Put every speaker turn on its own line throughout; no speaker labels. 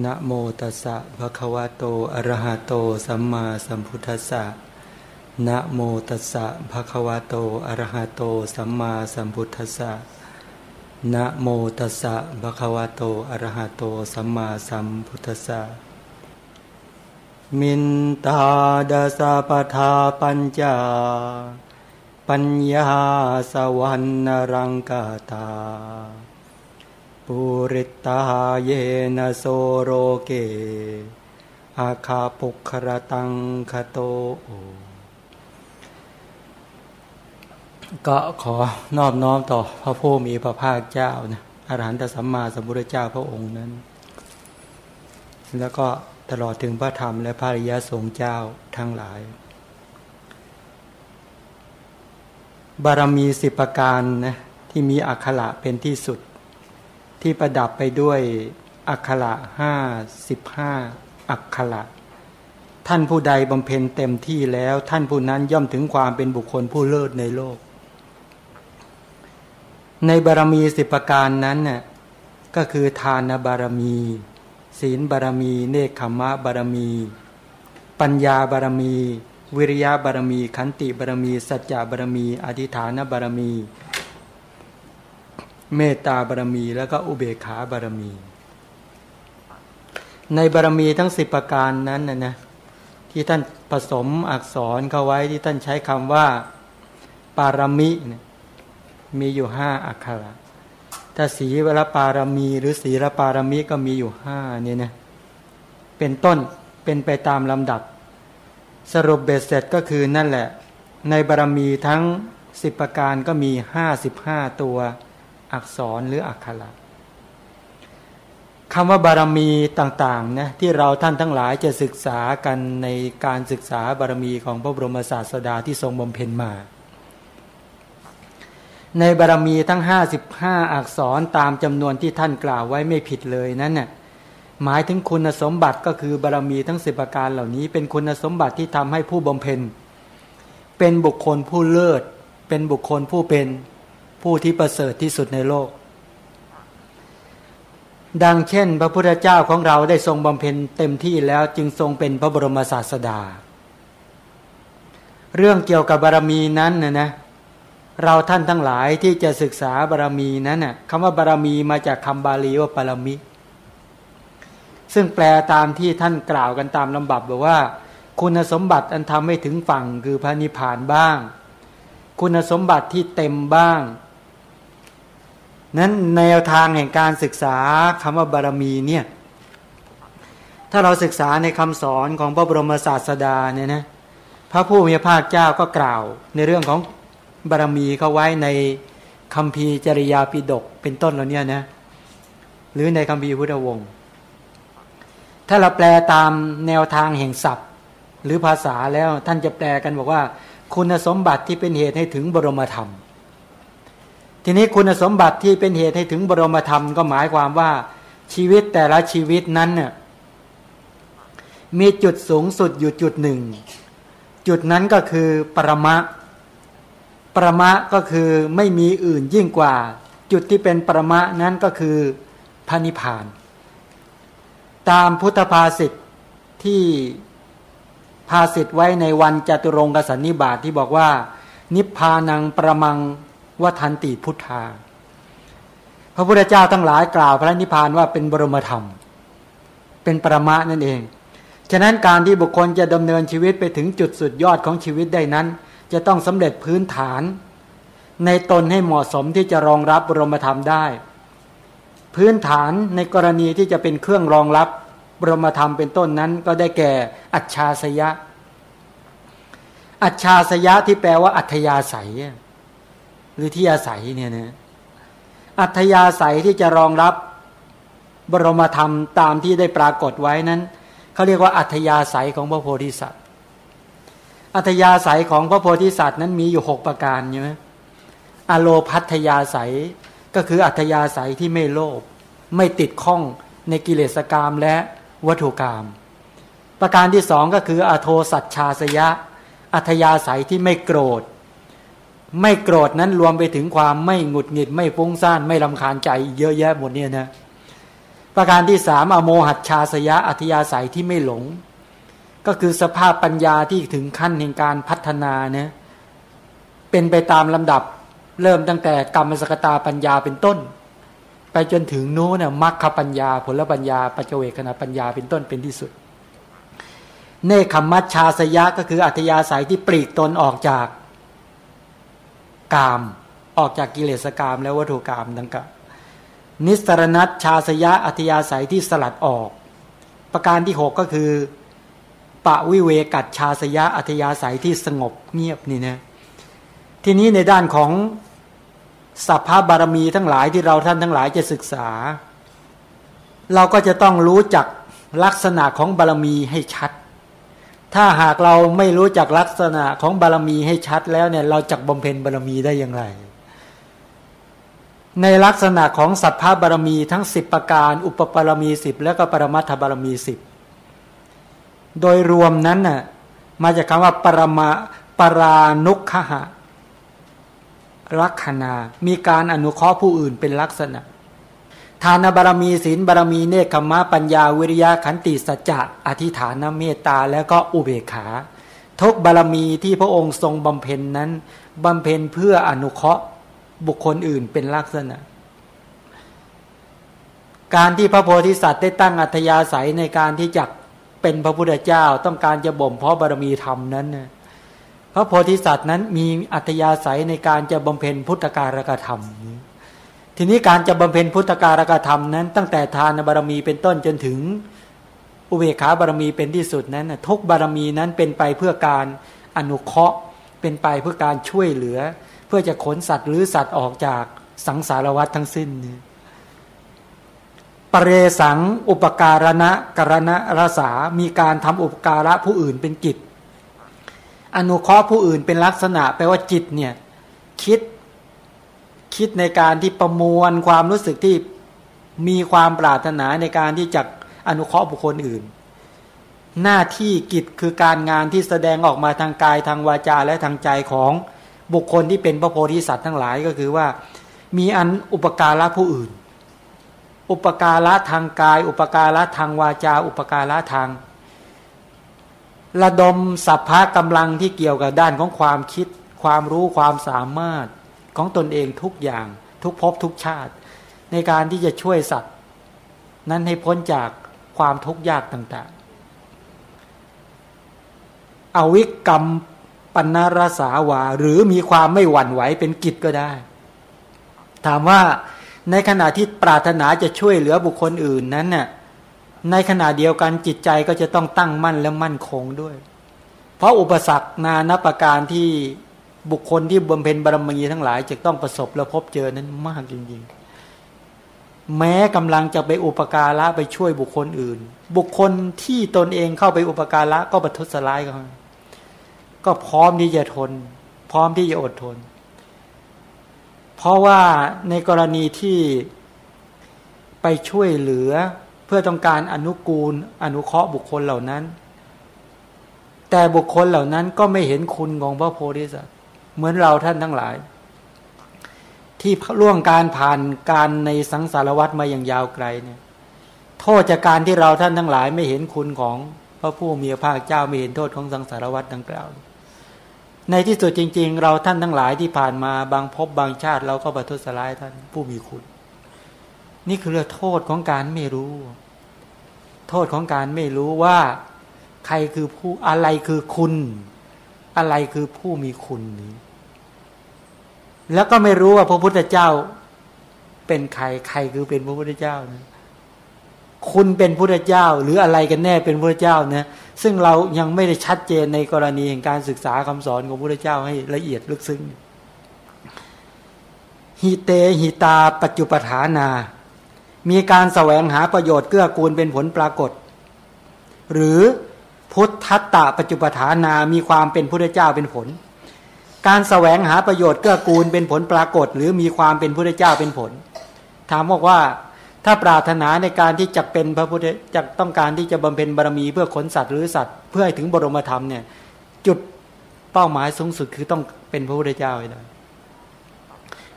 นะโมตัสสะภะคะวะโต อะระหะโต สัมมาสัมพุทธัสสะ นะโมตัสสะภะคะวะโต อะระหะโต สัมมาสัมพุทธัสสะ นะโมตัสสะภะคะวะโต อะระหะโต สัมมาสัมพุทธัสสะ มินตาดาสะปทาปัญจา ปัญญาสวรรณรังกาตา ปุริตาเยนะโสโรเก อาคาปุครตังคโต ก็ขอนอบน้อมต่อพระผู้มีพระภาคเจ้านะอรหันตสัมมาสัมพุทธเจ้าพระองค์นั้น แล้วก็ตลอดถึงพระธรรมและพระริยสงฆ์เจ้าทั้งหลาย บารมีสิบประการนะที่มีอักขระเป็นที่สุด ที่ประดับไปด้วยอักขระห้าสิบห้าอักขระท่านผู้ใดบำเพ็ญเต็มที่แล้ว ท่านผู้นั้นย่อมถึงความเป็นบุคคลผู้เลิศในโลก ในบารมีสิบประการนั้นน่ะก็คือทานบารมี ศีลบารมี เนคขมะบารมี ปัญญาบารมี วิริยะบารมี ขันติบารมี สัจจะบารมี อธิฐานบารมี เมตตาบารมี แล้วก็อุเบกขาบารมี ในบารมีทั้งสิบประการนั้นนะนะที่ท่านผสมอักษรเข้าไว้ที่ท่านใช้คำว่า ปารมิมีอยู่ห้าอักขระถ้าสีวรปารมี หรือสีรปารมีก็มีอยู่ห้าเนี่ยนะเป็นต้นเป็นไปตามลำดับ สรุปเบ็ดเสร็จก็คือนั่นแหละ ในบารมีทั้งสิบประการก็มีห้าสิบห้าตัว อักษรหรืออักขระคำว่าบารมีต่างๆนะที่เราท่านทั้งหลายจะศึกษากันในการศึกษาบารมีของพระบรมศาสดาที่ทรงบำเพ็ญมา ในบารมีทั้งห้าสิบห้าอักษรตามจำนวนที่ท่านกล่าวไว้ไม่ผิดเลยนั้นน่ยหมายถึงคุณสมบัติก็คือบารรมีทั้งสิบประการเหล่านี้ เป็นคุณสมบัติที่ทำให้ผู้บำเพ็ญ เป็นบุคคลผู้เลิศ เป็นบุคคลผู้เป็น ผู้ที่ประเสริฐที่สุดในโลก ดังเช่น พระพุทธเจ้าของเราได้ทรงบำเพ็ญเต็มที่แล้วจึงทรงเป็นพระบรมศาสดา เรื่องเกี่ยวกับบารรมีนั้นนะนะเราท่านทั้งหลายที่จะศึกษาบารรมีนั้นน่ะคำว่าบารรมีมาจากคำบาลีว่าปรมิ ซึ่งแปลตามที่ท่านกล่าวกันตามลำบับบอกว่า คุณสมบัติอันทำให้ถึงฝั่งคือพระนิพพานบ้าง คุณสมบัติที่เต็มบ้าง นั้นแนวทางแห่งการศึกษาคำว่าบารมีเนี่ยถ้าเราศึกษาในคำสอนของพระบรมศาสดาเนี่ยนะพระผู้มีพระภาคเจ้าก็กล่าว ในเรื่องของบารมีเขาไว้ในคำพีจริยาปิดกเป็นต้นเหล่านี้นะหรือในคำพีพุทธวงศ์ถ้าเราแปลตามแนวทางแห่งศัพท์ หรือภาษาแล้วท่านจะแปลกันบอกว่า คุณสมบัติที่เป็นเหตุให้ถึงบรมธรรม ทีนี้คุณสมบัติที่เป็นเหตุให้ถึงบรมธรรมก็หมายความว่าชีวิตแต่ละชีวิตนั้นเนี่ยมีจุดสูงสุดอยู่จุดหนึ่ง จุดนั้นก็คือปรมะ ประมะก็คือไม่มีอื่นยิ่งกว่า จุดที่เป็นปรมะนั้นก็คือพระนิพพาน ตามพุทธภาษิตที่ภาษิตไว้ในวันจตุรงกสันนิบาตทที่บอกว่า นิพพานังประมัง วัทันติพุทธา พระพุทธเจ้าทั้งหลายกล่าวพระนิพพานว่าเป็นบรมธรรม เป็นประมะนั่นเอง ฉะนั้นการที่บุคคลจะดำเนินชีวิตไปถึงจุดสุดยอดของชีวิตได้นั้น จะต้องสำเร็จพื้นฐาน ในตนให้เหมาะสมที่จะรองรับบรมธรรมได้ พื้นฐานในกรณีที่จะเป็นเครื่องรองรับบรมธรรมเป็นต้นนั้นก็ได้แก่อัจฉาสยะ อัจฉาสยะที่แปลว่าอัธยาศัย หรือที่อาศัยเนี่ยนะอัธยาศัยที่จะรองรับบรมธรรมตามที่ได้ปรากฏไว้นั้นเขาเรียกว่าอัธยาศัยของพระโพธิสัตว์ อัธยาศัยของพระโพธิสัตว์นั้นมีอยู่หกประการใช่ไหมอโลพัทยาศัยก็คืออัธยาศัยที่ไม่โลภไม่ติดข้องในกิเลสกรรมและวัตถุกรรมประการที่สองก็คืออโทสัจชาสยะ อัธยาศัยที่ไม่โกรธ ไม่โกรธนั้นรวมไปถึงความไม่หงุดหงิด ไม่ฟุ้งซ่านไม่ลำคาญใจเยอะแยะหมดเนี่ยนะประการที่สามอโมหัตชาสยะอัธยาศัยที่ไม่หลง ก็คือสภาพปัญญาที่ถึงขั้นแห่งการพัฒนาเนี่ยเป็นไปตามลำดับเริ่มตั้งแต่กรรมสกตาปัญญาเป็นต้น ไปจนถึงโน้นมรรคปัญญา ผลปัญญาปัจเจเวคณปัญญาเป็นต้นเป็นที่สุด เนคขมัชชาสยะก็คืออัธยาศัยที่ปลีกตนออกจาก กาม ออกจากกิเลสกามและวัตถุกามดังกล่าวนิสรณัตชาสยะอัธยาศัยที่สลัดออก ประการที่หกก็คือปะวิเวกัตชาสยะอัธยาศัยที่สงบเงียบนี่นะทีนี้ในด้านของสัพพบารมีทั้งหลายที่เราท่านทั้งหลายจะศึกษา เราก็จะต้องรู้จักลักษณะของบารมีให้ชัด ถ้าหากเราไม่รู้จักลักษณะของบารมีให้ชัดแล้วเนี่ยเราจะบำเพ็ญบารมีได้อย่างไร ในลักษณะของสัพพะบารมีทั้งสิบประการ อุปปารมีสิบแล้วก็ปรมัตถบารมีสิบโดยรวมนั้นน่ะมาจากคำว่าปรมาปรานุขหะลักษณามีการอนุเคราะห์ผู้อื่นเป็นลักษณะ ทานบารมีศีลบารมีเนคขมะปัญญาวิริยะขันติสัจจะอธิฐานเมตตาแล้วก็อุเบกขา ทุกบารมีที่พระองค์ทรงบำเพ็ญนั้นบำเพ็ญเพื่ออนุเคราะห์บุคคลอื่นเป็นลักษณะ การที่พระโพธิสัตว์ได้ตั้งอัธยาศัยในการที่จะเป็นพระพุทธเจ้าต้องการจะบ่มเพาะบารมีธรรมนั้นนพระโพธิสัตว์นั้นมีอัธยาศัยในการจะบำเพ็ญพุทธการกธรรม ทีนี้การจะบำเพ็ญพุทธการกธรรมนั้น ตั้งแต่ทานบารมีเป็นต้นจนถึงอุเบกขาบารมีเป็นที่สุดนั้นทุกบารมีนั้นเป็นไปเพื่อการอนุเคราะห์เป็นไปเพื่อการช่วยเหลือ เพื่อจะขนสัตว์หรือสัตว์ออกจากสังสารวัฏทั้งสิ้นปเรสังอุปการณะกรณะรสามีการทำอุปการะผู้อื่นเป็นกิจ อนุเคราะห์ผู้อื่นเป็นลักษณะแปลว่าจิตเนี่ยคิด คิดในการที่ประมวลความรู้สึกที่มีความปรารถนาในการที่จะอนุเคราะห์บุคคลอื่น หน้าที่กิจคือการงานที่แสดงออกมาทางกายทางวาจาและทางใจของบุคคลที่เป็นพระโพธิสัตว์ทั้งหลายก็คือว่า มีอันอุปการะผู้อื่น อุปการะทางกาย อุปการะทางวาจา อุปการะทาง ระดมสัพพะกำลังที่เกี่ยวกับด้านของความคิด ความรู้ความสามารถ ของตนเองทุกอย่าง ทุกภพทุกชาติ ในการที่จะช่วยสัตว์ นั้นให้พ้นจากความทุกข์ยากต่างๆ อวิกรรมปัณรสาวา หรือมีความไม่หวั่นไหวเป็นกิจก็ได้ ถามว่าในขณะที่ปรารถนาจะช่วยเหลือบุคคลอื่นนั้นน่ะในขณะเดียวกันจิตใจก็จะต้องตั้งมั่นและมั่นคงด้วย เพราะอุปสรรคนานาประการที่ บุคคลที่บำเพ็ญบารมีทั้งหลายจะต้องประสบและพบเจอนั้นมากจริงๆ แม้กำลังจะไปอุปการะไปช่วยบุคคลอื่น บุคคลที่ตนเองเข้าไปอุปการะก็ประทุษร้ายกันก็พร้อมที่จะทน พร้อมที่จะอดทน เพราะว่าในกรณีที่ไปช่วยเหลือเพื่อต้องการอนุกูล อนุเคราะห์บุคคลเหล่านั้น แต่บุคคลเหล่านั้นก็ไม่เห็นคุณของพระโพธิสัตว์ เหมือนเราท่านทั้งหลาย ที่ล่วงการผ่านการในสังสารวัตรมาอย่างยาวไกลเนี่ย โทษจากการที่เราท่านทั้งหลาย ไม่เห็นคุณของพระผู้มีพระภาคเจ้าไม่เห็นโทษของสังสารวัตรดังกล่าว ในที่สุดจริง ๆ เราท่านทั้งหลายที่ผ่านมาบางพบบางชาติ เราก็ประทุษร้ายท่านผู้มีคุณ นี่คือโทษของการไม่รู้ โทษของการไม่รู้ว่า ใครคือผู้อะไรคือคุณ อะไรคือผู้มีคุณนี้ แล้วก็ไม่รู้ว่าพระพุทธเจ้า เป็นใครใครคือเป็นพระพุทธเจ้านะคุณเป็นพุทธเจ้า หรืออะไรกันแน่เป็นพระเจ้านะซึ่งเรายังไม่ได้ชัดเจนในกรณีแห่งการศึกษาคำสอนของพระเจ้าให้ละเอียดลึกซึ้งฮิเตหิตา ปัจจุปฐานา มีการแสวงหาประโยชน์เกื้อกูลเป็นผลปรากฏ หรือ พุทธัตตะปัจจุปฐานามีความเป็นพุทธเจ้าเป็นผล การแสวงหาประโยชน์เกื้อกูลเป็นผลปรากฏ หรือมีความเป็นพุทธเจ้าเป็นผล ถามบอกว่าถ้าปรารถนาในการที่จะเป็นพระพุทธจะต้องการที่จะบำเพ็ญบารมีเพื่อขนสัตว์หรือสัตว์เพื่อให้ถึงบรมธรรมเนี่ยจุดเป้าหมายสูงสุดคือต้องเป็นพระพุทธเจ้าให้ได้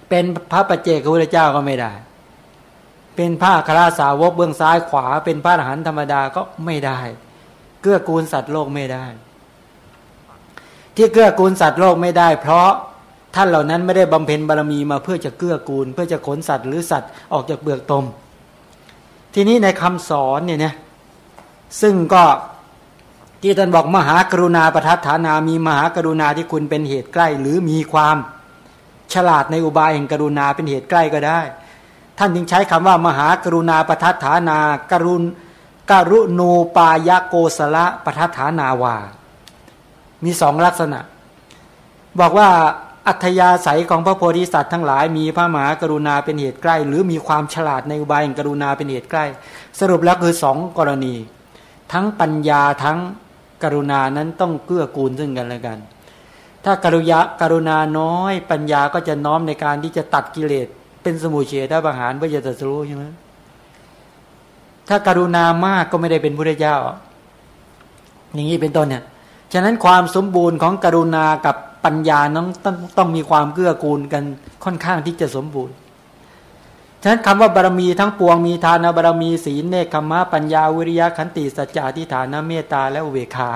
เป็นพระปัจเจกพระพุทธเจ้าก็ไม่ได้ เป็นพระคราสาวกเบื้องซ้ายขวา เป็นพระอรหันต์ธรรมดาก็ไม่ได้ เกื้อกูลสัตว์โลกไม่ได้ ที่เกื้อกูลสัตว์โลกไม่ได้ เพราะท่านเหล่านั้นไม่ได้บำเพ็ญบารมีมาเพื่อจะเกื้อกูล เพื่อจะขนสัตว์หรือสัตว์ออกจากเบือกตม ทีนี้ในคำสอนเนี่ยนะซึ่งก็ที่ท่านบอกมหากรุณาประทัดฐานามีมหากรุณาที่คุณเป็นเหตุใกล้ หรือมีความฉลาดในอุบายแห่งกรุณาเป็นเหตุใกล้ก็ได้ ท่านจึงใช้คำว่ามหากรุณาประทัดฐานา กรุณ กรุณูปายโกสละปทัฐานาวา มีสองลักษณะ บอกว่าอัธยาศัยของพระโพธิสัตว์ทั้งหลาย มีพระมหากรุณาเป็นเหตุใกล้ หรือมีความฉลาดในอุบายแห่งกรุณาเป็นเหตุใกล้ สรุปแล้วคือสองกรณี ทั้งปัญญาทั้งกรุณานั้นต้องเกื้อกูลซึ่งกันและกัน ถ้ากรุยะกรุณาน้อย ปัญญาก็จะน้อมในการที่จะตัดกิเลสเป็นสมุเฉดบางหารเพื่อจะตรัสรู้ใช่ไหม ถ้าการุณามากก็ไม่ได้เป็นพระเจ้า อย่างนี้เป็นต้นเนี่ย ฉะนั้นความสมบูรณ์ของกรุณากับปัญญาต้องต้องต้องมีความเกื้อกูลกันค่อนข้างที่จะสมบูรณ์ ฉะนั้นคำว่าบารมีทั้งปวงมีทานบารมีศีลเนคขมะปัญญาวิริยะขันติสัจจะทิฏฐานเมตตาและอุเบกขา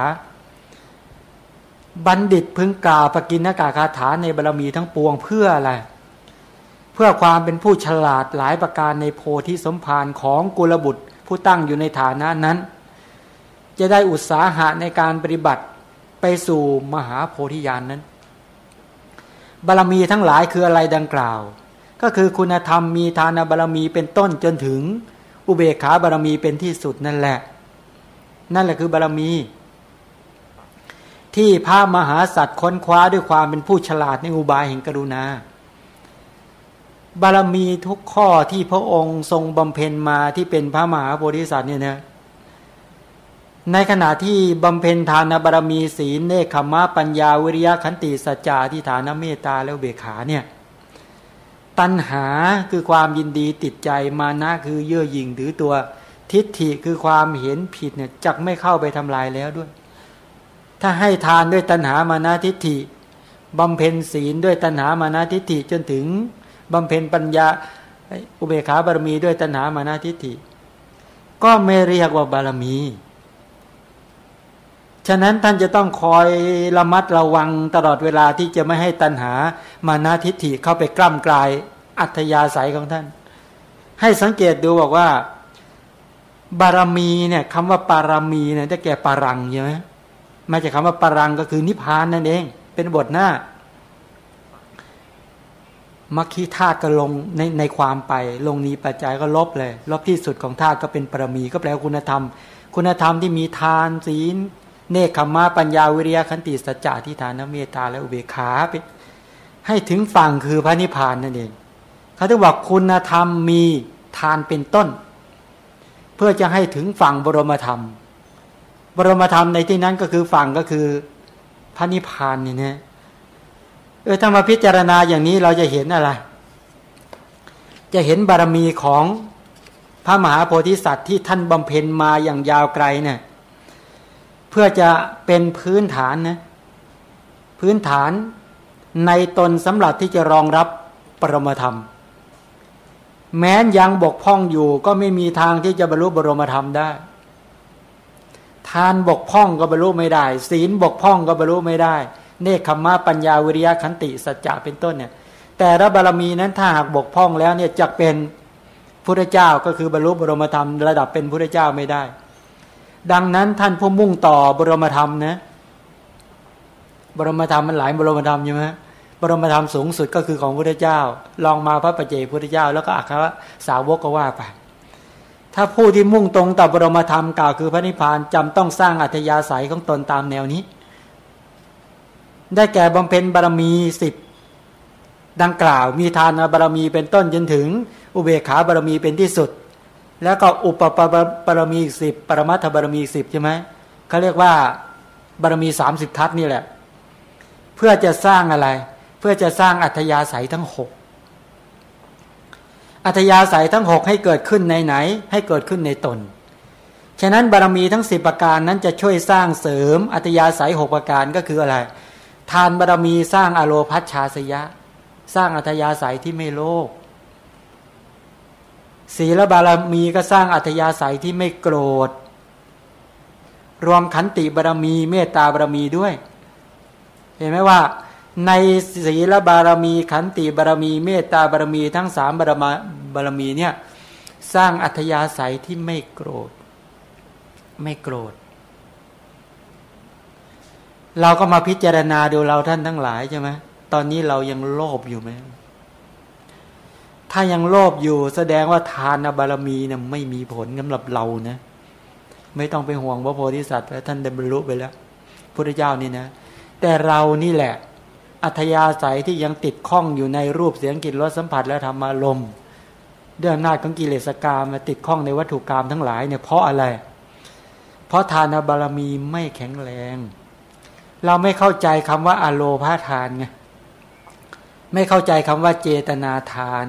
บัณฑิตพึงกล่าวปกินนากาคาถาในบารมีทั้งปวงเพื่ออะไรเพื่อความเป็นผู้ฉลาดหลายประการในโพธิสมภารของกุลบุตร ผู้ตั้งอยู่ในฐานะนั้น จะได้อุตสาหะในการปฏิบัติไปสู่มหาโพธิญาณนนั้น บารรมีทั้งหลายคืออะไรดังกล่าว ก็คือคุณธรรมมีทานบารรมีเป็นต้นจนถึง อุเบกขาบารรมีเป็นที่สุดนั่นแหละ นั่นแหละคือบารรมี ที่พระมหาสัตว์ค้นคว้าด้วยความเป็นผู้ฉลาดในอุบายแห่งกรุณา บารมีทุกข้อที่พระองค์ทรงบำเพ็ญมาที่เป็นพระมหาโพธิสัตว์เนี่ยนะในขณะที่บำเพ็ญทานบารมีศีลเนคขมะปัญญาวิริยะขันติสัจจาที่ฐานเมตตาแล้วเบขาเนี่ยตัณหาคือความยินดีติดใจมานะคือเยื่อหยิ่งถือตัวทิฏฐิคือความเห็นผิดเนี่ยจักไม่เข้าไปทำลายแล้วด้วย ถ้าให้ทานด้วยตัณหามานะทิฏฐิบำเพ็ญศีลด้วยตัณหามานะทิฏฐิจนถึง บำเพ็ญปัญญาอุเบกขาบารมีด้วยตัณหามานะทิฏฐิ ก็ไม่เรียกว่าบารมี ฉะนั้นท่านจะต้องคอยระมัดระวังตลอดเวลาที่จะไม่ให้ตัณหามานาทิฏฐิเข้าไปกล้ำกลายอัธยาศัยของท่าน ให้สังเกตดูบอกว่า บารมีเนี่ยคำว่าปารามีเนี่ยจะแก่ปารังใช่ไหมมาจากคำว่าปารังก็คือนิพพานนั่นเอง เป็นบทหน้า มัคคีธาตุก็ลงในในความไป ลงนี้ปัจจัยก็ลบเลย ลบที่สุดของธาตุก็เป็นปรมีก็แปลว่าคุณธรรม คุณธรรมที่มีทานศีล เนคขมาปัญญาวิริยะขันติสัจจะทิฏฐานเมตตาและอุเบกขาไปให้ถึงฝั่งคือพระนิพพานนั่นเองเขาต้องบอกคุณธรรมมีทานเป็นต้น เพื่อจะให้ถึงฝั่งบรมธรรม บรมธรรมในที่นั้นก็คือฝั่งก็คือพระนิพพานนี่นะ เออถ้ามาพิจารณาอย่างนี้เราจะเห็นอะไร จะเห็นบารมีของพระมหาโพธิสัตว์ที่ท่านบำเพ็ญมาอย่างยาวไกลเนี่ย เพื่อจะเป็นพื้นฐานนะพื้นฐานในตนสำหรับที่จะรองรับปรมธรรม แม้นยังบกพร่องอยู่ก็ไม่มีทางที่จะบรรลุบรมธรรมได้ ทานบกพร่องก็บรรลุไม่ได้ ศีลบกพร่องก็บรรลุไม่ได้ เนคขมาปัญญาวิริยะขันติสัจจะเป็นต้นเนี่ยแต่ระบารมีนั้นถ้าหากบกพร่องแล้วเนี่ยจะเป็นพุทธเจ้าก็คือบรรลุบรมธรรมระดับเป็นพุทธเจ้าไม่ได้ ดังนั้นท่านผู้มุ่งต่อบรมธรรมนะบรมธรรมมันหลายบรมธรรมใช่ไหมบรมธรรมสูงสุดก็คือของพระเจ้า ลองมาพระปัจเจกพระเจ้า แล้วก็อัครสาวกก็ว่าไปถ้าผู้ที่มุ่งตรงต่อบรมธรรมกล่าวคือพระนิพพานจำต้องสร้างอัธยาศัยของตนตามแนวนี้ ได้แก่บำเพ็ญบารมีสิบดังกล่าวมีทานบารมีเป็นต้นจนถึง อุเบกขาบารมีเป็นที่สุด แล้วก็อุปปบารมีสิบปรมัตถบารมีสิบใช่ไหมเขาเรียกว่าบารมีสามสิบทัศนี่แหละ เพื่อจะสร้างอะไร เพื่อจะสร้างอัธยาศัยทั้งหกอัธยาศัยทั้งหกให้เกิดขึ้นในไหน ให้เกิดขึ้นในตน ฉะนั้นบารมีทั้งสิบประการนั้นจะช่วยสร้างเสริมอัธยาศัยหกประการก็คืออะไร ทานบารมีสร้างอโลพัชชาสยะ สร้างอัธยาศัยที่ไม่โลภศีลบารมีก็สร้างอัธยาศัยที่ไม่โกรธ รวมขันติบารมีเมตตาบารมีด้วย เห็นไหมว่า ในศีลบารมีขันติบารมีเมตตาบารมีทั้งสามบารมาบารมีเนี่ยสร้างอัธยาศัยที่ไม่โกรธ ไม่โกรธ เราก็มาพิจารณาดูเราท่านทั้งหลายใช่ไหมตอนนี้เรายังโลภอยู่ไหมถ้ายังโลภอยู่แสดงว่าทานบารมีเนี่ยไม่มีผลสำหรับเรานะ ไม่ต้องไปห่วงพระโพธิสัตว์แล้วท่านได้บรรลุไปแล้วพุทธเจ้านี่นะ แต่เรานี่แหละ อัธยาศัยที่ยังติดข้องอยู่ในรูปเสียงกลิ่นรสสัมผัสและธรรมารมณ์ด้วยอำนาจของกิเลสกรรมมาติดข้องในวัตถุกรรมทั้งหลายเนี่ยเพราะอะไร เพราะทานบารมีไม่แข็งแรง เราไม่เข้าใจคำว่าอโลพาทานไงไม่เข้าใจคำว่าเจตนาทาน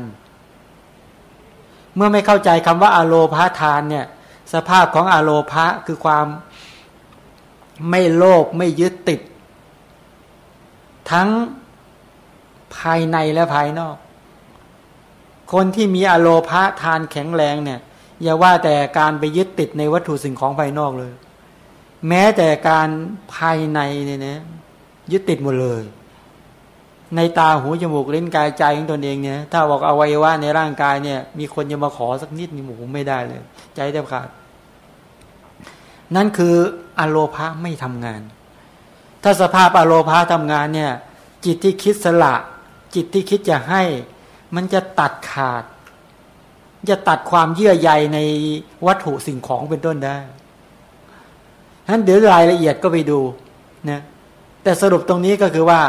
เมื่อไม่เข้าใจคำว่าอโลพาทานเนี่ย สภาพของอโลภะคือความไม่โลภไม่ยึดติด ทั้งภายในและภายนอก คนที่มีอโลภะทานแข็งแรงเนี่ย อย่าว่าแต่การไปยึดติดในวัตถุสิ่งของภายนอกเลย แม้แต่การภายในเนี่ยนะยึดติดหมดเลย ในตาหูจมูกเล่นกายใจของตนเองเนี่ย ถ้าบอกอวัยวะในร่างกายเนี่ย มีคนจะมาขอสักนิดนี่หมูไม่ได้เลย ใจแทบขาด นั่นคืออโลภะไม่ทำงาน ถ้าสภาพอโลภะทำงานเนี่ย จิตที่คิดสละ จิตที่คิดจะให้ มันจะตัดขาด จะตัดความเยื่อใยในวัตถุสิ่งของเป็นต้นได้ นั้นเดี๋ยวรายละเอียดก็ไปดูนะแต่สรุปตรงนี้ก็คือว่า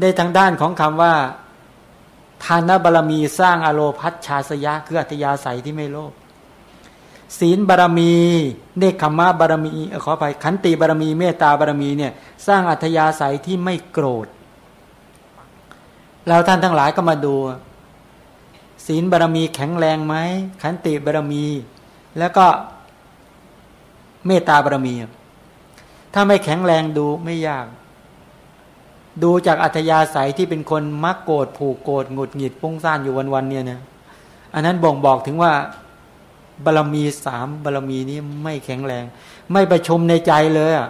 ได้ทางด้านของคำว่า ทานบารรมีสร้างอโลพัชชาสยะคืออัตยาศัยที่ไม่โลภศีลบารรมี เนคขมะบารมีขออภัยขันติบารมีเมตตาบารมีเนี่ยสร้างอัธยาศัยที่ไม่โกรธแล้วท่านทั้งหลายก็มาดู ศีลบารรมีแข็งแรงไหมขันติบารรมี แล้วก็เมตตาบารรมี ถ้าไม่แข็งแรงดูไม่ยาก ดูจากอัธยาศัยที่เป็นคนมักโกรธผูกโกรธหงุดหงิดปุ้งซ่านอยู่วันๆเนี่ยนะอันนั้นบ่งบอกถึงว่าบารรมีสามบารรมีนี้ไม่แข็งแรง ไม่ประชุมในใจเลยอะ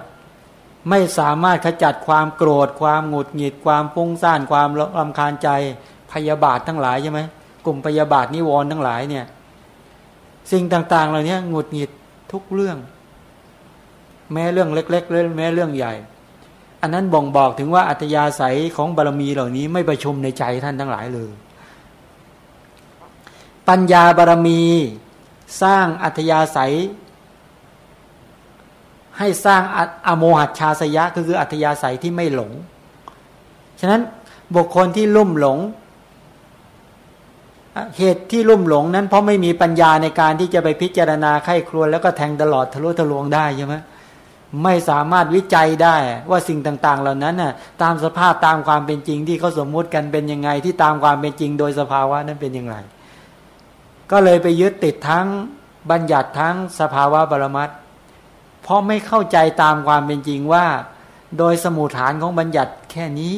ไม่สามารถขจัดความโกรธ ความหงุดหงิด ความปุ้งซ่าน ความรำคาญใจพยาบาททั้งหลายใช่ไหมกลุ่มพยาบาทนิวรณ์ทั้งหลายเนี่ย สิ่งต่างๆเหล่านี้หงุดหงิดทุกเรื่อง แม้เรื่องเล็ก ๆเลยแม้เรื่องใหญ่ อันนั้นบ่งบอกถึงว่าอัตยาศัยของบารมีเหล่านี้ไม่ประชุมในใจท่านทั้งหลายเลย ปัญญาบารมีสร้างอัตยาศัย ให้สร้างอโมหัตชาสยะก็คืออัตยาศัยที่ไม่หลง ฉะนั้นบุคคลที่ลุ่มหลงเหตุที่ลุ่มหลงนั้นเพราะไม่มีปัญญาในการที่จะไปพิจารณาไข้ครวญแล้วก็แทงตลอดทะลุทะลวงได้ใช่ไหม ไม่สามารถวิจัยได้ว่าสิ่งต่าง ๆ เหล่านั้นน่ะตามสภาพตามความเป็นจริงที่เขาสมมุติกันเป็นยังไงที่ตามความเป็นจริงโดยสภาวะนั้นเป็นยังไง ก็เลยไปยึดติดทั้งบัญญัติทั้งสภาวะบรมัตเพราะไม่เข้าใจตามความเป็นจริงว่า โดยสมุฐานของบัญญัติแค่นี้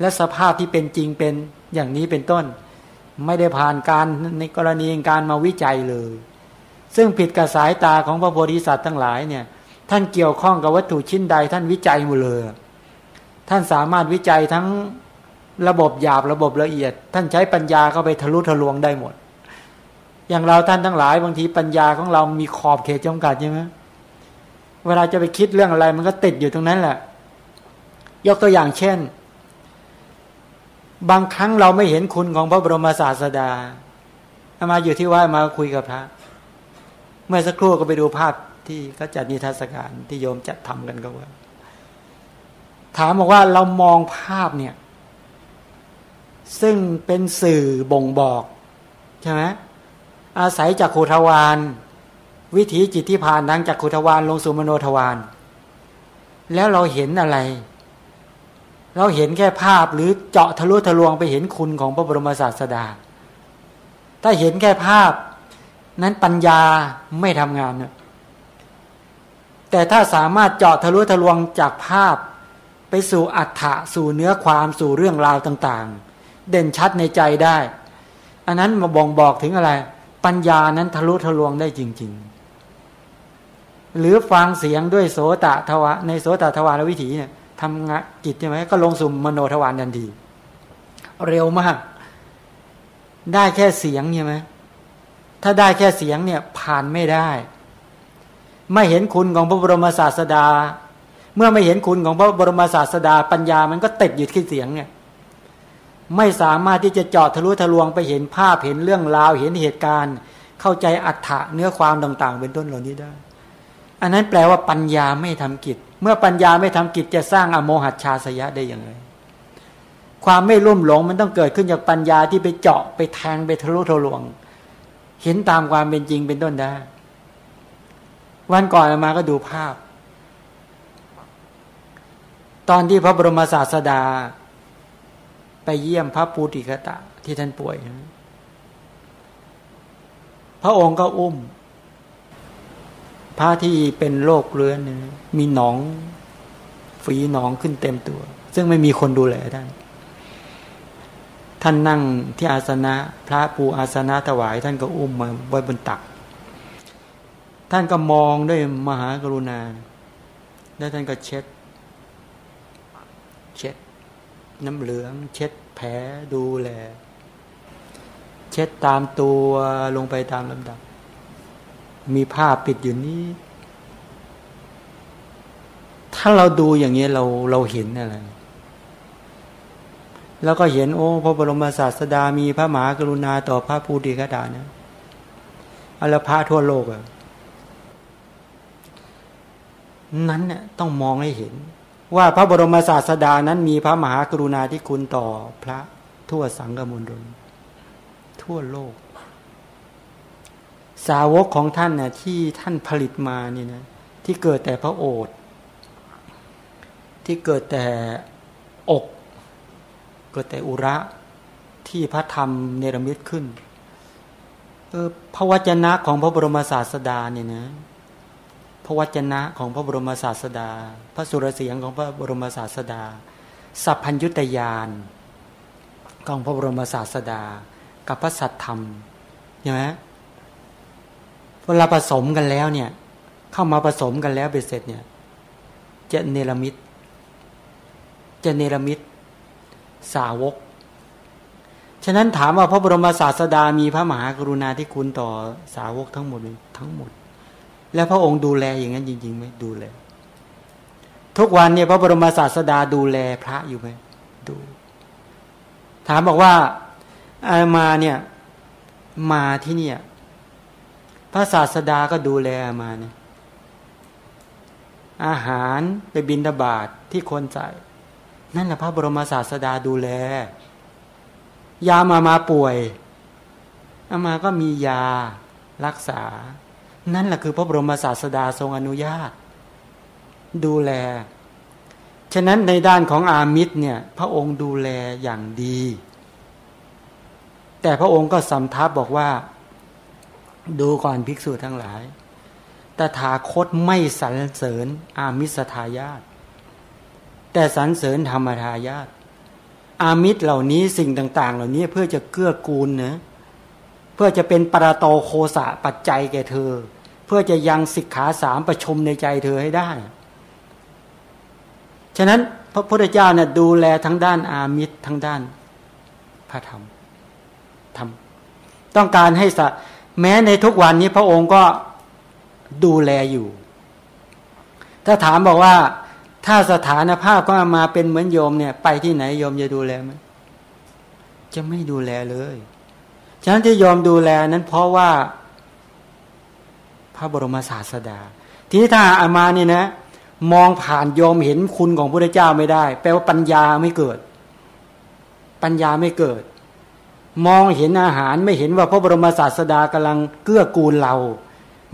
และสภาพที่เป็นจริงเป็นอย่างนี้เป็นต้น ไม่ได้ผ่านการในกรณีการมาวิจัยเลย ซึ่งผิดกับสายตาของพระโพธิสัตว์ทั้งหลายเนี่ย ท่านเกี่ยวข้องกับวัตถุชิ้นใด ท่านวิจัยหมดเลย ท่านสามารถวิจัยทั้งระบบหยาบระบบละเอียด ท่านใช้ปัญญาเข้าไปทะลุทะลวงได้หมด อย่างเราท่านทั้งหลายบางทีปัญญาของเรามีขอบเขตจำกัดใช่ไหมเวลาจะไปคิดเรื่องอะไรมันก็ติดอยู่ตรงนั้นแหละ ยกตัวอย่างเช่น บางครั้งเราไม่เห็นคุณของพระบรมศาสดาามาอยู่ที่ว่ามาคุยกับพระ เมื่อสักครู่ก็ไปดูภาพ ที่เขาจัดนิทรรศการที่โยมจัดทำกันก็ว่า ถามบอกว่าเรามองภาพเนี่ย ซึ่งเป็นสื่อบ่งบอกใช่ไหมอาศัยจากขุทวานวิถีจิตที่ผ่านทางจากขุทวานลงสู่มโนทวานแล้วเราเห็นอะไร เราเห็นแค่ภาพหรือเจาะทะลุทะลวงไปเห็นคุณของพระบรมศาสดา ถ้าเห็นแค่ภาพนั้นปัญญาไม่ทำงานเนี่ย แต่ถ้าสามารถเจาะทะลุทะลวงจากภาพ ไปสู่อัฏฐะสู่เนื้อความสู่เรื่องราวต่างๆ เด่นชัดในใจได้ อันนั้นมาบ่งบอกถึงอะไร ปัญญานั้นทะลุทะลวงได้จริง ๆ หรือฟังเสียงด้วยโสตะทวะ ในโสตะทวารวิถีเนี่ยทำงานจิตใช่ไหมก็ลงสู่มโนทวารทันที เร็วมาก ได้แค่เสียงใช่ไหมถ้าได้แค่เสียงเนี่ยผ่านไม่ได้ ไม่เห็นคุณของพระบรมศาสดา เมื่อไม่เห็นคุณของพระบรมศาสดา ปัญญามันก็ติดอยู่ที่เสียงเนี่ยไม่สามารถที่จะเจาะทะลุทะลวงไปเห็นภาพเห็นเรื่องราวเห็นเหตุการณ์ เข้าใจอัฏฐะเนื้อความต่าง ๆ เป็นต้นเหล่านี้ได้ อันนั้นแปลว่าปัญญาไม่ทำกิจ เมื่อปัญญาไม่ทำกิจจะสร้างอโมหัชชาสยะได้อย่างไรความไม่รุ่มหลงมันต้องเกิดขึ้นจากปัญญาที่ไปเจาะไปแทงไปทะลุทะลวง เห็นตามความเป็นจริงเป็นต้นได้ วันก่อนมาก็ดูภาพ ตอนที่พระบรมศาสดา ไปเยี่ยมพระปูติคตะ ที่ท่านป่วย พระองค์ก็อุ้ม พระที่เป็นโรคเรื้อนมีหนอง ฝีหนองขึ้นเต็มตัว ซึ่งไม่มีคนดูแลท่านท่านนั่งที่อาสนะ พระปูอาสนะถวาย ท่านก็อุ้มมาไว้บนตัก ท่านก็มองด้วยมหากรุณา แล้วท่านก็เช็ด เช็ด น้ำเหลือง เช็ดแผลดูแล เช็ดตามตัวลงไปตามลำดับ มีผ้าปิดอยู่นี้ ถ้าเราดูอย่างนี้เราเราเห็นอะไร แล้วก็เห็นโอ้ พระบรมศาสดามีพระมหากรุณาต่อพระภูติกระดานะอลพระทั่วโลกอะ นั้นเนี่ยต้องมองให้เห็น ว่าพระบรมศาสดานั้นมีพระมหากรุณาธิคุณต่อพระทั่วสังฆมณฑลทั่วโลก สาวกของท่านน่ะที่ท่านผลิตมานี่นะที่เกิดแต่พระโอษฐ์ที่เกิดแต่อก เกิดแต่อุระที่พระธรรมเนรมิตขึ้นเออพระวจนะของพระบรมศาสดาเนี่ยนะ ระวจนะของพระบรมศาสดา พระสุรเสียงของพระบรมศาสดา สัพพัญยุตยานของพระบรมศาสดา กับพระสัตธรรมใช่ไหมเวลาผสมกันแล้วเนี่ย เข้ามาผสมกันแล้วเบ็ดเสร็จเนี่ยจะเนรมิตจะเนรมิตสาวก ฉะนั้นถามว่าพระบรมศาสดามีพระมหากรุณาธิคุณต่อสาวกทั้งหมดทั้งหมด แล้วพระองค์ดูแลอย่างนั้นจริงๆไหมดูแล ทุกวันเนี่ยพระบรมศาสดาดูแลพระอยู่ไหมดู ถามบอกว่าอามาเนี่ย มาที่เนี่ย พระศาสดาก็ดูแลมาเนี่ยอาหารไปบินทบาทที่คนใส่นั่นแหละพระบรมศาสดาดูแล ยามามาป่วยอามาก็มียารักษา นั่นแหละคือพระบรมศาสดาทรงอนุญาต ดูแล ฉะนั้นในด้านของอามิตรเนี่ย พระองค์ดูแลอย่างดี แต่พระองค์ก็สำทับบอกว่า ดูก่อนภิกษุทั้งหลายตถาคตไม่สรรเสริญอามิสทายาตแต่สรรเสริญธรรมทายาตอามิตรเหล่านี้สิ่งต่าง ๆ เหล่านี้เพื่อจะเกื้อกูลเนะ พื่อจะเป็นปราโตโคสะปัจจัยแก่เธอ เพื่อจะยังสิกขาสามประชมในใจเธอให้ได้ ฉะนั้นพระพุทธเจ้าเนี่ยดูแลทั้งด้านอามิตรทั้งด้านพระธรรมทำต้องการให้สัแม้ในทุกวันนี้พระองค์ก็ดูแลอยู่ ถ้าถามบอกว่า ถ้าสถานภาพก็มาเป็นเหมือนโยมเนี่ย ไปที่ไหนโยมจะดูแลไหมจะไม่ดูแลเลย ฉะนั้นที่ยอมดูแลนั้นเพราะว่า พระบรมศาสดา ทีนี้ถ้าอามานี่นะ มองผ่านยอมเห็นคุณของพระเจ้าไม่ได้ แปลว่าปัญญาไม่เกิด ปัญญาไม่เกิด มองเห็นอาหารไม่เห็นว่าพระบรมศาสดากำลังเกื้อกูลเรา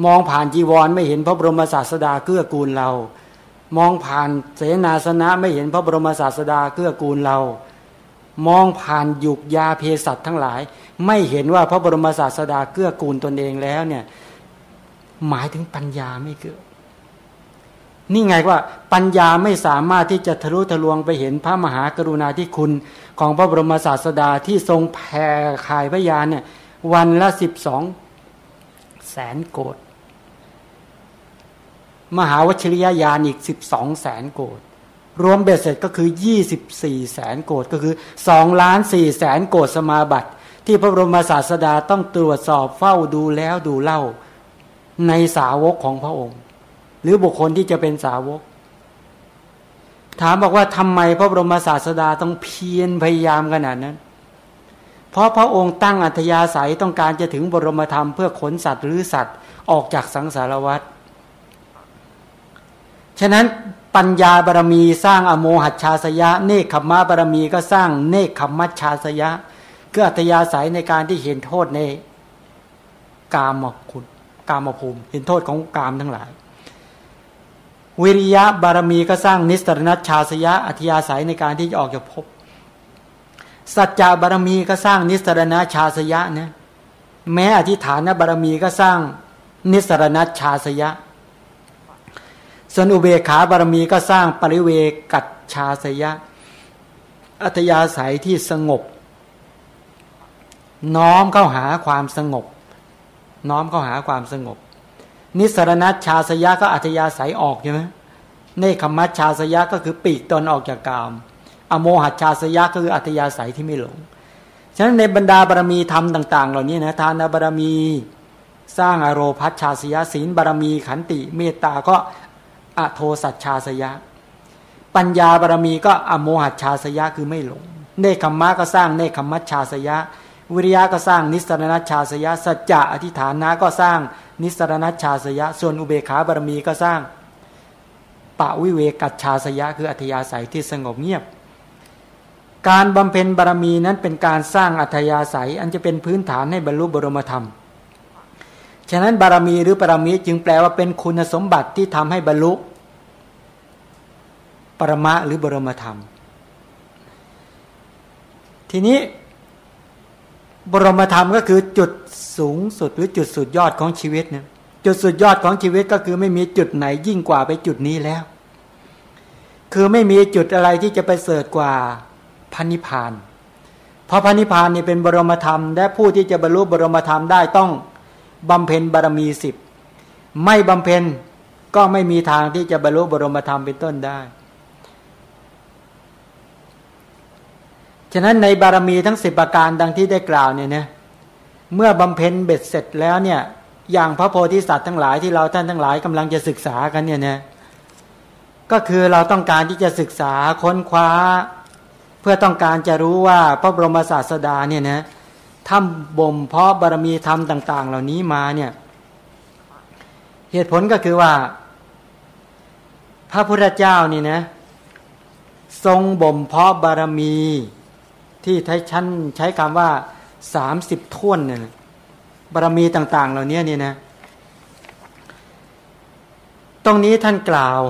มองผ่านจีวรไม่เห็นพระบรมศาสดาเกื้อกูลเรา มองผ่านเสนาสนะไม่เห็นพระบรมศาสดาเกื้อกูลเรา มองผ่านยุกยาเพสัตทั้งหลาย ไม่เห็นว่าพระบรมศาสดาเกื้อกูลตนเองแล้วเนี่ย หมายถึงปัญญาไม่เกิดนี่ไงว่าปัญญาไม่สามารถที่จะทะลุทะลวงไปเห็นพระมหากรุณาธิคุณของพระบรมศาสดาที่ทรงแผ่ขายพยานเนี่ย วันละสิบสองแสนโกดมหาวชิริยญาณอีกสิบสองแสนโกดรวมเบ็ดเสร็จก็คือยี่สิบสี่แสนโกดก็คือสองล้านสี่แสนโกดสมาบัติ ที่พระบรมศาสดาต้องตรวจสอบเฝ้าดูแล้วดูเล่า ในสาวกของพระองค์ หรือบุคคลที่จะเป็นสาวก ถามบอกว่าทำไมพระบรมศาสดาต้องเพียรพยายามขนาดนั้น เพราะพระองค์ตั้งอัธยาศัยต้องการจะถึงบรมธรรมเพื่อขนสัตว์หรือสัตว์ออกจากสังสารวัฏฉะนั้นปัญญาบารมีสร้างอโมหัชชาสยะ เนคขมมะบารมีก็สร้างเนคขมัชชาสยะ คืออัตยาศัยในการที่เห็นโทษในกามคุณกามภูมิ เห็นโทษของกามทั้งหลาย วิริยะบารมีก็สร้างนิสตรณชาสยะอัธยาศัยในการที่จะออกจากภพสัจจะบารมีก็สร้างนิสรณชาสยะนะแม้อธิฐานบารมีก็สร้างนิสรณชาสยะส่วนอุเบกขาบารมีก็สร้างปริเวกัจชาสยะ อัตยาศัยที่สงบ น้อมเข้าหาความสงบ น้อมเข้าหาความสงบ นิสรณชาสยะก็อัตยาศัยออกใช่ไหมเนคขมัชชาสยะก็คือปีกตนออกจากกาม อโมหัชชาสยะก็คืออัตยาศัยที่ไม่หลง ฉะนั้นในบรรดาบารมีธรรมต่าง ๆ เหล่านี้นะทานบารมี สร้างอโรพัชชาสยะศีลบารมีขันติเมตตาก็อโทสัจชาสยะ ปัญญาบารมีก็อโมหัชชาสยะคือไม่หลง เนคขมมะก็สร้างเนคขมัชชาสยะ วิริยะก็สร้างนิสรณชาสยะสัจจะอธิฐานนะก็สร้างนิสรณชาสยะ ส่วนอุเบขาบารมีก็สร้างปะวิเวกัจชาสยะ คืออัธยาศัยที่สงบเงียบ การบำเพ็ญบารมีนั้นเป็นการสร้างอัธยาศัย อันจะเป็นพื้นฐานให้บรรลุบรมธรรม ฉะนั้นบารมีหรือปรมีจึงแปลว่าเป็นคุณสมบัติที่ทำให้บรรลุปรมะหรือบรมธรรม ทีนี้ บรมธรรมก็คือจุดสูงสุดหรือจุดสุดยอดของชีวิตเนี่ยจุดสุดยอดของชีวิตก็คือไม่มีจุดไหนยิ่งกว่าไปจุดนี้แล้ว คือไม่มีจุดอะไรที่จะไปเสริฐกว่าพันิพาน เพราะพันิพานนี่เป็นบรมธรรม และผู้ที่จะบรรลุบรมธรรมได้ต้องบำเพ็ญบารมีสิบไม่บำเพ็ญก็ไม่มีทางที่จะบรรลุบรมธรรมเป็นต้นได้ ฉะนั้นในบารมีทั้งสิบประการดังที่ได้กล่าวเนี่ยนะเมื่อบำเพ็ญเบ็ดเสร็จแล้วเนี่ยอย่างพระโพธิสัตว์ทั้งหลายที่เราท่านทั้งหลายกำลังจะศึกษากันเนี่ยนะก็คือเราต้องการที่จะศึกษาค้นคว้า เพื่อต้องการจะรู้ว่าพระบรมศาสดาเนี่ยนะทำบ่มเพาะบารมีธรรมต่าง ๆ เหล่านี้มาเนี่ยเหตุผลก็คือว่า พระพุทธเจ้านี่นะทรงบ่มเพาะบารมี ที่ใช้ชั้นใช้คำว่าสามสิบท่วนเนี่ยบารมีต่าง ๆ เหล่านี้นี่นะ ตรงนี้ท่านกล่าว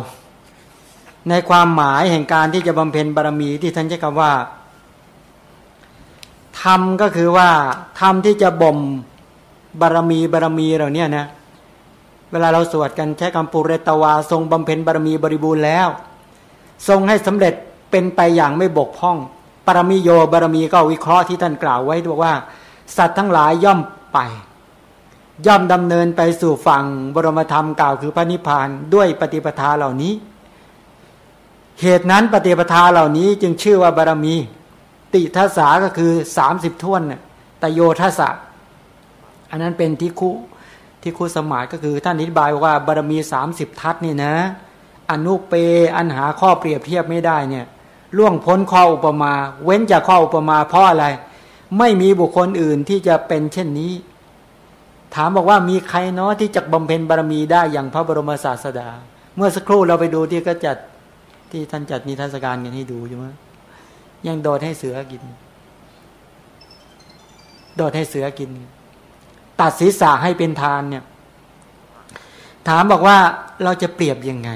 ในความหมายแห่งการที่จะบำเพ็ญบารมีที่ท่านใช้คำว่าธรรมก็คือว่าธรรมที่จะบ่มบารมีบารมีเรานี่ยนะเวลาเราสวดกันใช้คำปุเรตวา ทรงบำเพ็ญบารมีบริบูรณ์แล้ว ทรงให้สำเร็จเป็นไปอย่างไม่บกพร่อง ปรมีโยบารมีก็วิเคราะห์ที่ท่านกล่าวไว้ด้วยว่า สัตว์ทั้งหลายย่อมไป ย่อมดำเนินไปสู่ฝั่งบรมธรรมกล่าวคือพระนิพพานด้วยปฏิปทาเหล่านี้ เหตุนั้นปฏิปทาเหล่านี้จึงชื่อว่าบารมี ติทัศาก็คือสามสิบท่วนน่ยตโยทัศะอันนั้นเป็นที่คุที่คุสมัยก็คือท่านอธิบายว่าบารมีสามสิบทัศนี่นะ อนุเปอันหาข้อเปรียบเทียบไม่ได้เนี่ย ล่วงพ้นข้ออุปมา เว้นจากข้ออุปมาเพราะอะไร ไม่มีบุคคลอื่นที่จะเป็นเช่นนี้ ถามบอกว่ามีใครเนาะที่จะบำเพ็ญบารมีได้อย่างพระบรมศาสดา เมื่อสักครู่เราไปดูที่ก็จัดที่ท่านจัดนิทรรศการกันให้ดูใช่ไหมยังโดดให้เสือกิน โดดให้เสือกิน ตัดศีรษะให้เป็นทานเนี่ย ถามบอกว่าเราจะเปรียบยังไง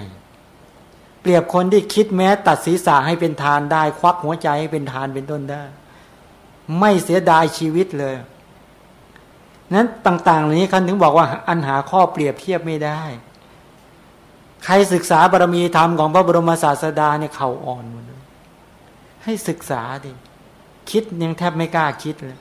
เปรียบคนที่คิดแม้ตัดศีรษะให้เป็นทานได้ ควักหัวใจให้เป็นทานเป็นต้นได้ ไม่เสียดายชีวิตเลย นั้นต่างๆเหล่านี้เขาถึงบอกว่าอันหาข้อเปรียบเทียบไม่ได้ ใครศึกษาบารมีธรรมของพระบรมศาสดาเนี่ยเข่าอ่อนหมดเลยให้ศึกษาดิคิดยังแทบไม่กล้าคิดเลย